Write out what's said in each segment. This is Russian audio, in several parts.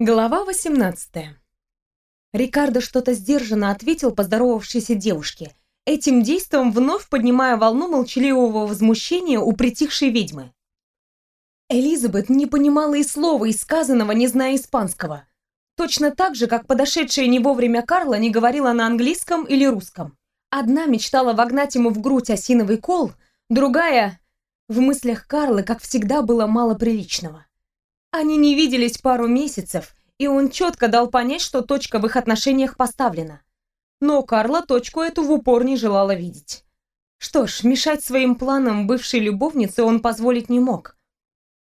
Глава 18. Рикардо что-то сдержанно ответил поздоровавшейся девушке, этим действом вновь поднимая волну молчаливого возмущения у притихшей ведьмы. Элизабет не понимала и слова из сказанного, не зная испанского. Точно так же, как подошедшая не вовремя Карла не говорила на английском или русском. Одна мечтала вогнать ему в грудь осиновый кол, другая... В мыслях Карлы, как всегда, было мало приличного. Они не виделись пару месяцев, и он четко дал понять, что точка в их отношениях поставлена. Но Карла точку эту в упор не желала видеть. Что ж, мешать своим планам бывшей любовнице он позволить не мог.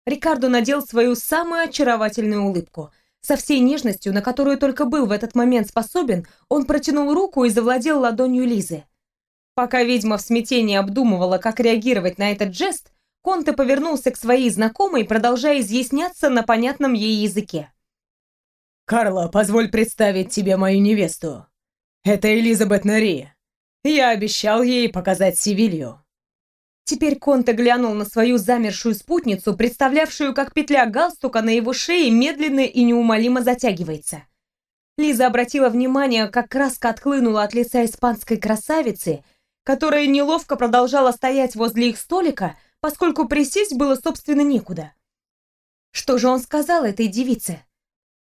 Рикардо надел свою самую очаровательную улыбку. Со всей нежностью, на которую только был в этот момент способен, он протянул руку и завладел ладонью Лизы. Пока ведьма в смятении обдумывала, как реагировать на этот жест, Конте повернулся к своей знакомой, продолжая изъясняться на понятном ей языке. «Карла, позволь представить тебе мою невесту. Это Элизабет Нари. Я обещал ей показать Севилью». Теперь Конте глянул на свою замершую спутницу, представлявшую, как петля галстука на его шее медленно и неумолимо затягивается. Лиза обратила внимание, как краска отхлынула от лица испанской красавицы, которая неловко продолжала стоять возле их столика, поскольку присесть было, собственно, некуда. Что же он сказал этой девице?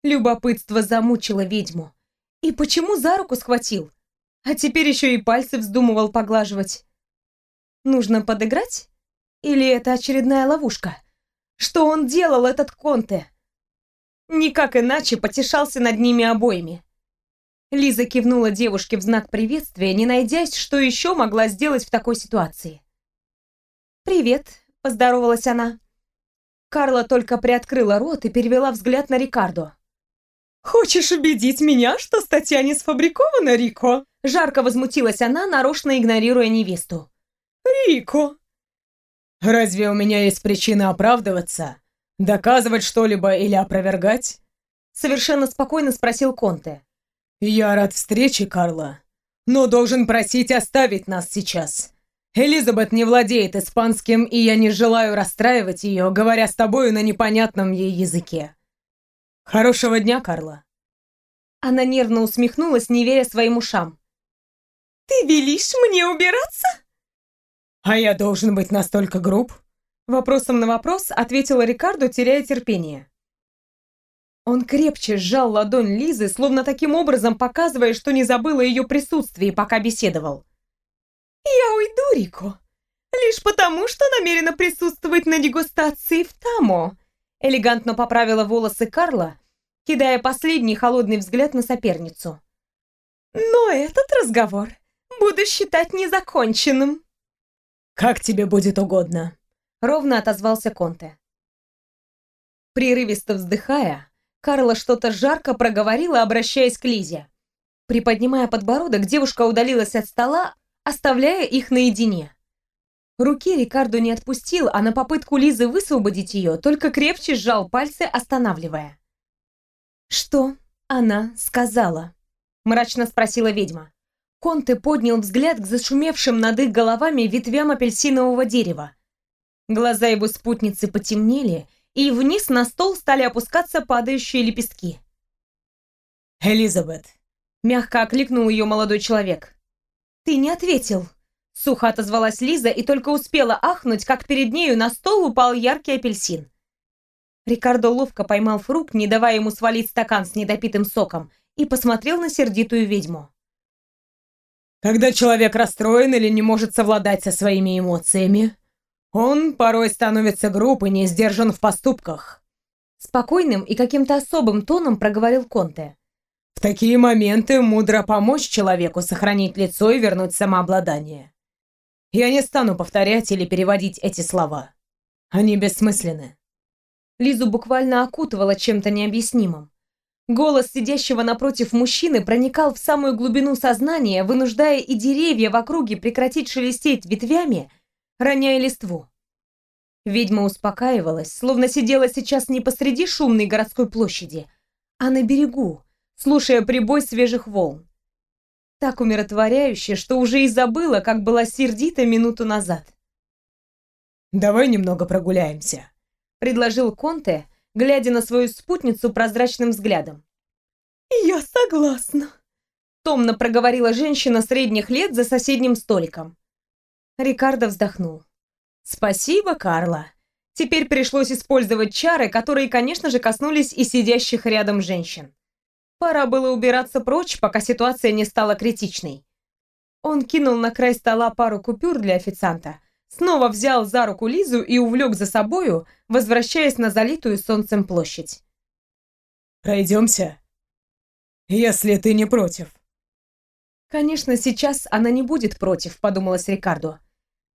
Любопытство замучило ведьму. И почему за руку схватил? А теперь еще и пальцы вздумывал поглаживать. Нужно подыграть? Или это очередная ловушка? Что он делал, этот Конте? Никак иначе потешался над ними обоими. Лиза кивнула девушке в знак приветствия, не найдясь, что еще могла сделать в такой ситуации. «Привет», — поздоровалась она. Карла только приоткрыла рот и перевела взгляд на Рикардо. «Хочешь убедить меня, что статья не сфабрикована, Рико?» Жарко возмутилась она, нарочно игнорируя невесту. «Рико!» «Разве у меня есть причина оправдываться? Доказывать что-либо или опровергать?» Совершенно спокойно спросил Конте. «Я рад встрече, Карла, но должен просить оставить нас сейчас. Элизабет не владеет испанским, и я не желаю расстраивать ее, говоря с тобою на непонятном ей языке. Хорошего дня, Карла. Она нервно усмехнулась, не веря своим ушам. Ты велишь мне убираться? А я должен быть настолько груб? Вопросом на вопрос ответила Рикардо, теряя терпение. Он крепче сжал ладонь Лизы, словно таким образом показывая, что не забыл ее присутствии, пока беседовал. «Я уйду, Рико, лишь потому, что намерена присутствовать на дегустации в Тамо», элегантно поправила волосы Карла, кидая последний холодный взгляд на соперницу. «Но этот разговор буду считать незаконченным». «Как тебе будет угодно», — ровно отозвался Конте. Прерывисто вздыхая, Карла что-то жарко проговорила, обращаясь к Лизе. Приподнимая подбородок, девушка удалилась от стола, оставляя их наедине. Руки Рикардо не отпустил, а на попытку Лизы высвободить ее только крепче сжал пальцы, останавливая. «Что она сказала?» – мрачно спросила ведьма. Конте поднял взгляд к зашумевшим над их головами ветвям апельсинового дерева. Глаза его спутницы потемнели, и вниз на стол стали опускаться падающие лепестки. «Элизабет!» – мягко окликнул ее молодой человек. «Ты не ответил!» Сухо отозвалась Лиза и только успела ахнуть, как перед нею на стол упал яркий апельсин. Рикардо ловко поймал фрукт, не давая ему свалить стакан с недопитым соком, и посмотрел на сердитую ведьму. Когда человек расстроен или не может совладать со своими эмоциями, он порой становится груб и не сдержан в поступках. Спокойным и каким-то особым тоном проговорил Конте. В такие моменты мудро помочь человеку сохранить лицо и вернуть самообладание. Я не стану повторять или переводить эти слова. Они бессмысленны. Лизу буквально окутывала чем-то необъяснимым. Голос сидящего напротив мужчины проникал в самую глубину сознания, вынуждая и деревья в округе прекратить шелестеть ветвями, роняя листву. Ведьма успокаивалась, словно сидела сейчас не посреди шумной городской площади, а на берегу, слушая прибой свежих волн. Так умиротворяюще, что уже и забыла, как была сердита минуту назад. «Давай немного прогуляемся», — предложил Конте, глядя на свою спутницу прозрачным взглядом. «Я согласна», — томно проговорила женщина средних лет за соседним столиком. Рикардо вздохнул. «Спасибо, Карла. Теперь пришлось использовать чары, которые, конечно же, коснулись и сидящих рядом женщин. Пора было убираться прочь, пока ситуация не стала критичной. Он кинул на край стола пару купюр для официанта, снова взял за руку Лизу и увлек за собою, возвращаясь на залитую солнцем площадь. «Пройдемся, если ты не против». «Конечно, сейчас она не будет против», — подумалось Рикардо.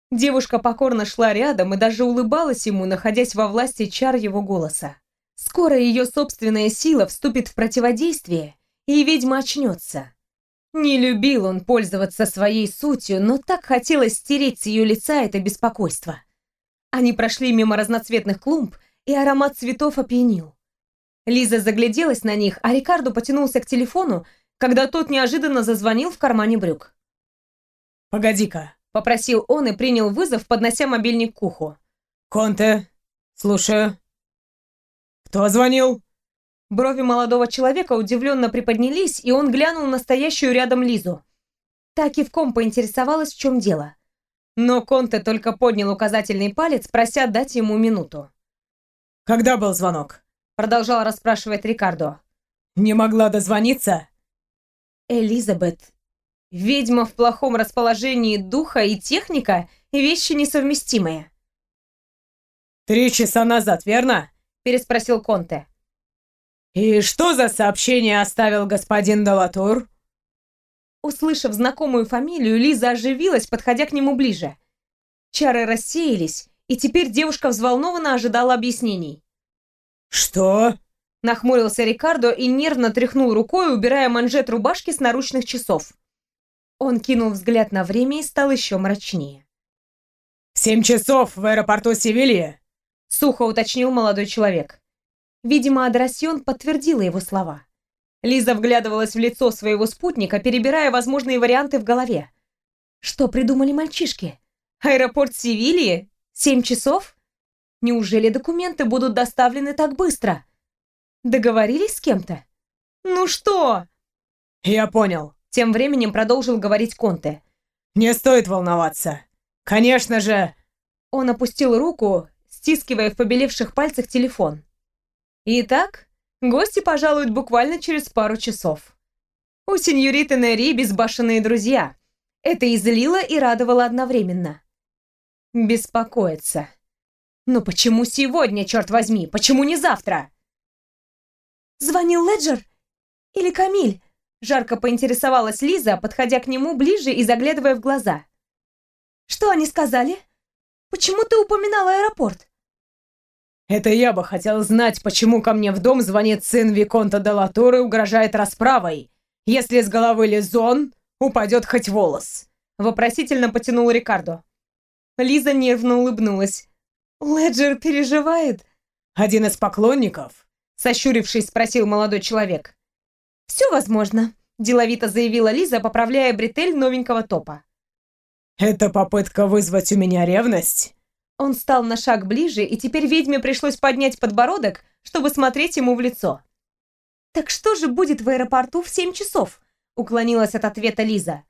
Девушка покорно шла рядом и даже улыбалась ему, находясь во власти чар его голоса. Скоро ее собственная сила вступит в противодействие, и ведьма очнется. Не любил он пользоваться своей сутью, но так хотелось стереть с ее лица это беспокойство. Они прошли мимо разноцветных клумб, и аромат цветов опьянил. Лиза загляделась на них, а Рикардо потянулся к телефону, когда тот неожиданно зазвонил в кармане брюк. «Погоди-ка», — попросил он и принял вызов, поднося мобильник к уху. «Конте, слушаю». «Кто звонил?» Брови молодого человека удивленно приподнялись, и он глянул на стоящую рядом Лизу. Так кивком поинтересовалась, в чем дело. Но Конте только поднял указательный палец, прося дать ему минуту. «Когда был звонок?» Продолжал расспрашивать Рикардо. «Не могла дозвониться?» «Элизабет, ведьма в плохом расположении духа и техника — вещи несовместимые». «Три часа назад, верно?» Переспросил Конте. «И что за сообщение оставил господин Далатур?» Услышав знакомую фамилию, Лиза оживилась, подходя к нему ближе. Чары рассеялись, и теперь девушка взволнованно ожидала объяснений. «Что?» Нахмурился Рикардо и нервно тряхнул рукой, убирая манжет рубашки с наручных часов. Он кинул взгляд на время и стал еще мрачнее. «Семь часов в аэропорту Севильи сухо уточнил молодой человек. Видимо, Адрасьон подтвердила его слова. Лиза вглядывалась в лицо своего спутника, перебирая возможные варианты в голове. Что придумали мальчишки? Аэропорт Севильи? Семь часов? Неужели документы будут доставлены так быстро? Договорились с кем-то? Ну что? Я понял. Тем временем продолжил говорить Конте. Не стоит волноваться. Конечно же... Он опустил руку, стискивая в побелевших пальцах телефон. Итак, гости пожалуют буквально через пару часов. У сеньориты Нери безбашенные друзья. Это и злило, и радовало одновременно. Беспокоиться. Но почему сегодня, черт возьми? Почему не завтра? Звонил Леджер? Или Камиль? Жарко поинтересовалась Лиза, подходя к нему ближе и заглядывая в глаза. Что они сказали? Почему ты упоминал аэропорт? Это я бы хотел знать, почему ко мне в дом звонит сын Виконта де и угрожает расправой, если с головы Лизон упадет хоть волос. Вопросительно потянул Рикардо. Лиза нервно улыбнулась. «Леджер переживает?» «Один из поклонников?» Сощурившись, спросил молодой человек. «Все возможно», – деловито заявила Лиза, поправляя бретель новенького топа. «Это попытка вызвать у меня ревность?» Он стал на шаг ближе, и теперь ведьме пришлось поднять подбородок, чтобы смотреть ему в лицо. «Так что же будет в аэропорту в семь часов?» — уклонилась от ответа Лиза.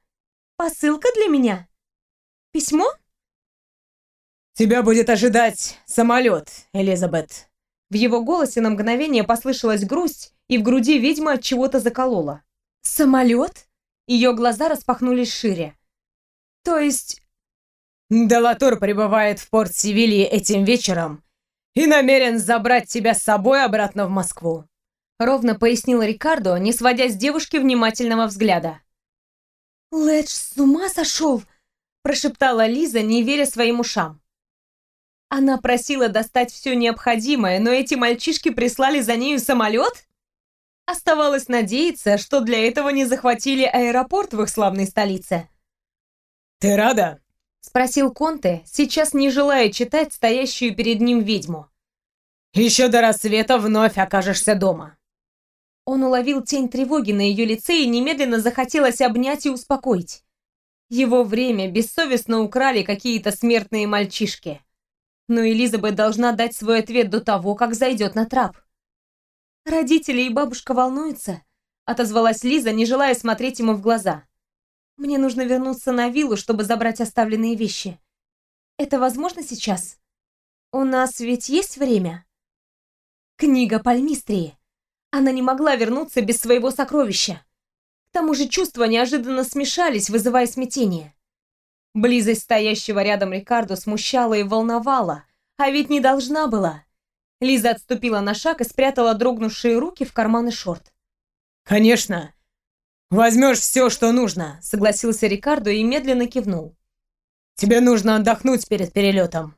«Посылка для меня? Письмо?» «Тебя будет ожидать самолет, Элизабет». В его голосе на мгновение послышалась грусть, и в груди ведьма от чего-то заколола. «Самолет?» Ее глаза распахнулись шире. «То есть Делатур прибывает в порт Севильи этим вечером и намерен забрать тебя с собой обратно в Москву», ровно пояснил Рикардо, не сводя с девушки внимательного взгляда. «Лэдж с ума сошел!» прошептала Лиза, не веря своим ушам. Она просила достать все необходимое, но эти мальчишки прислали за нею самолет? Оставалось надеяться, что для этого не захватили аэропорт в их славной столице. «Ты рада?» Спросил Конте, сейчас не желая читать стоящую перед ним ведьму. «Еще до рассвета вновь окажешься дома». Он уловил тень тревоги на ее лице и немедленно захотелось обнять и успокоить. Его время бессовестно украли какие-то смертные мальчишки. Но Элизабет должна дать свой ответ до того, как зайдет на трап. Родители и бабушка волнуются, отозвалась Лиза, не желая смотреть ему в глаза. Мне нужно вернуться на виллу, чтобы забрать оставленные вещи. Это возможно сейчас? У нас ведь есть время? Книга Пальмистрии. Она не могла вернуться без своего сокровища. К тому же чувства неожиданно смешались, вызывая смятение. Близость стоящего рядом Рикардо смущала и волновала, а ведь не должна была. Лиза отступила на шаг и спрятала дрогнувшие руки в карманы шорт. «Конечно! Возьмешь все, что нужно!» Согласился Рикардо и медленно кивнул. «Тебе нужно отдохнуть перед перелетом.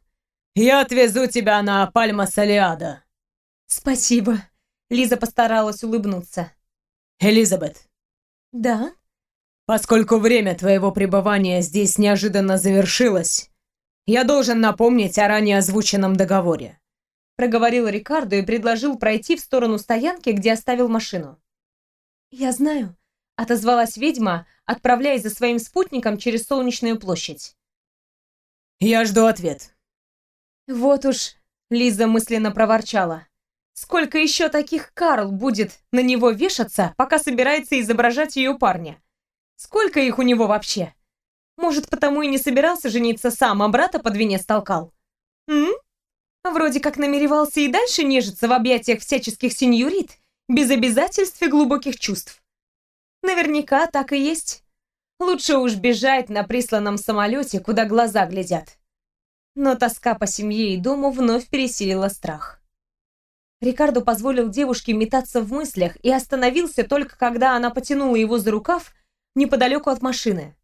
Я отвезу тебя на Пальма Салиада». «Спасибо!» Лиза постаралась улыбнуться. «Элизабет». «Да?» «Поскольку время твоего пребывания здесь неожиданно завершилось, я должен напомнить о ранее озвученном договоре проговорил Рикардо и предложил пройти в сторону стоянки, где оставил машину. «Я знаю», — отозвалась ведьма, отправляясь за своим спутником через Солнечную площадь. «Я жду ответ». «Вот уж», — Лиза мысленно проворчала, «сколько еще таких Карл будет на него вешаться, пока собирается изображать ее парня? Сколько их у него вообще? Может, потому и не собирался жениться сам, а брата под венец толкал? М? Вроде как намеревался и дальше нежиться в объятиях всяческих сеньорит, без обязательств и глубоких чувств. Наверняка так и есть. Лучше уж бежать на присланном самолете, куда глаза глядят. Но тоска по семье и дому вновь пересилила страх. Рикардо позволил девушке метаться в мыслях и остановился только когда она потянула его за рукав неподалеку от машины.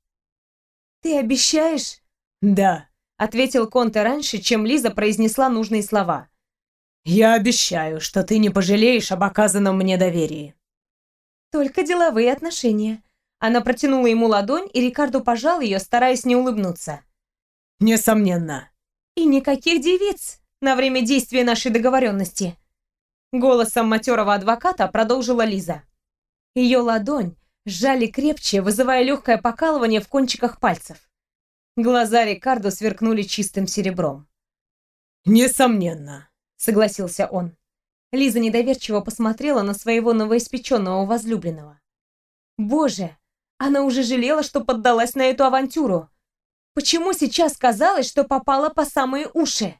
«Ты обещаешь?» «Да», ответил Конте раньше, чем Лиза произнесла нужные слова. «Я обещаю, что ты не пожалеешь об оказанном мне доверии». «Только деловые отношения». Она протянула ему ладонь, и Рикардо пожал ее, стараясь не улыбнуться. «Несомненно». «И никаких девиц на время действия нашей договоренности». Голосом матерого адвоката продолжила Лиза. Ее ладонь сжали крепче, вызывая легкое покалывание в кончиках пальцев. Глаза Рикардо сверкнули чистым серебром. «Несомненно», — согласился он. Лиза недоверчиво посмотрела на своего новоиспеченного возлюбленного. «Боже, она уже жалела, что поддалась на эту авантюру. Почему сейчас казалось, что попала по самые уши?»